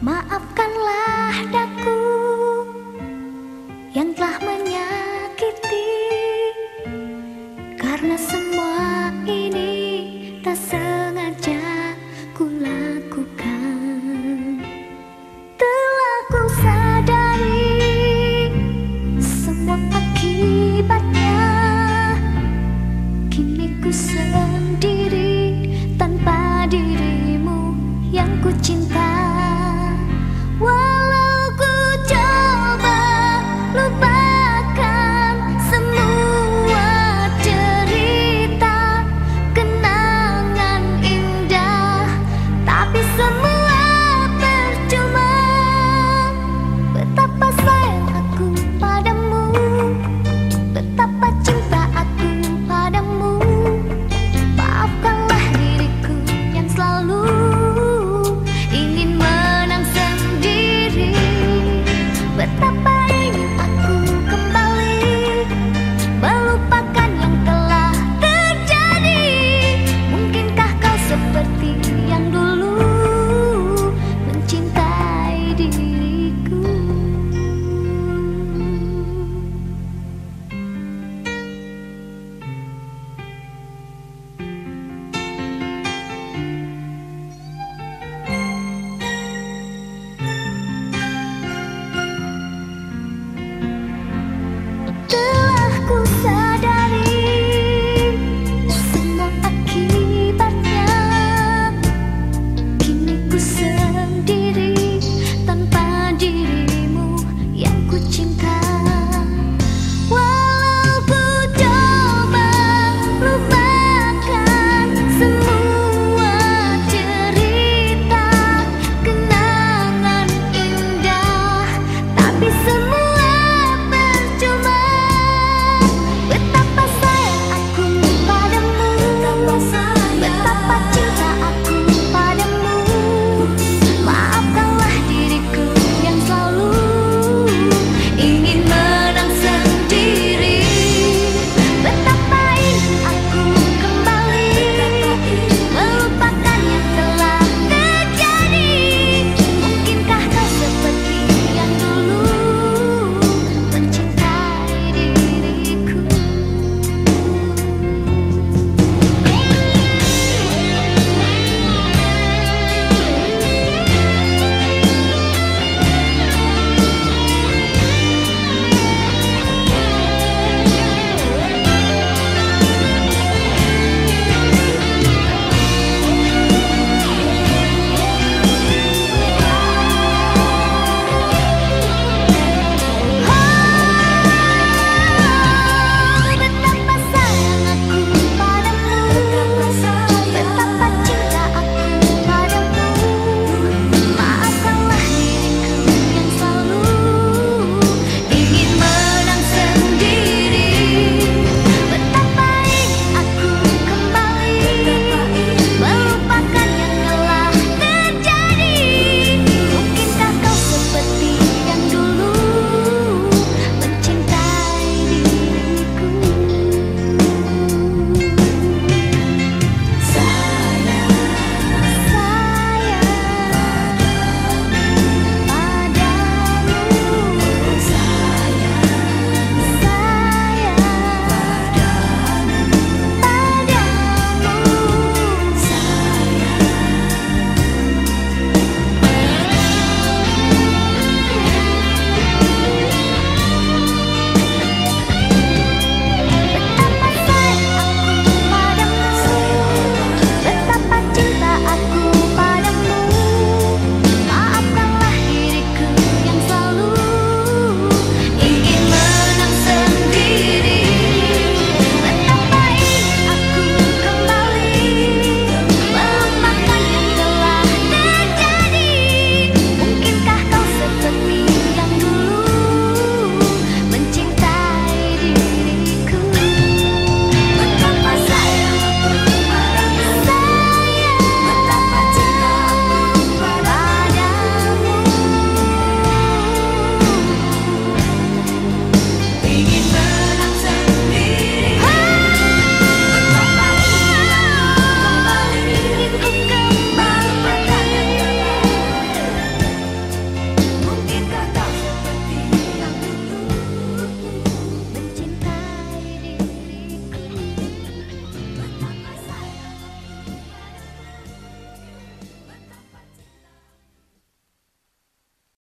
Maafkanlah daku yang telah menyakiti karena semua ini tak sengaja ku lakukan. Telah ku sadari semua akibatnya kini ku sendiri tanpa dirimu yang ku cinta. betapa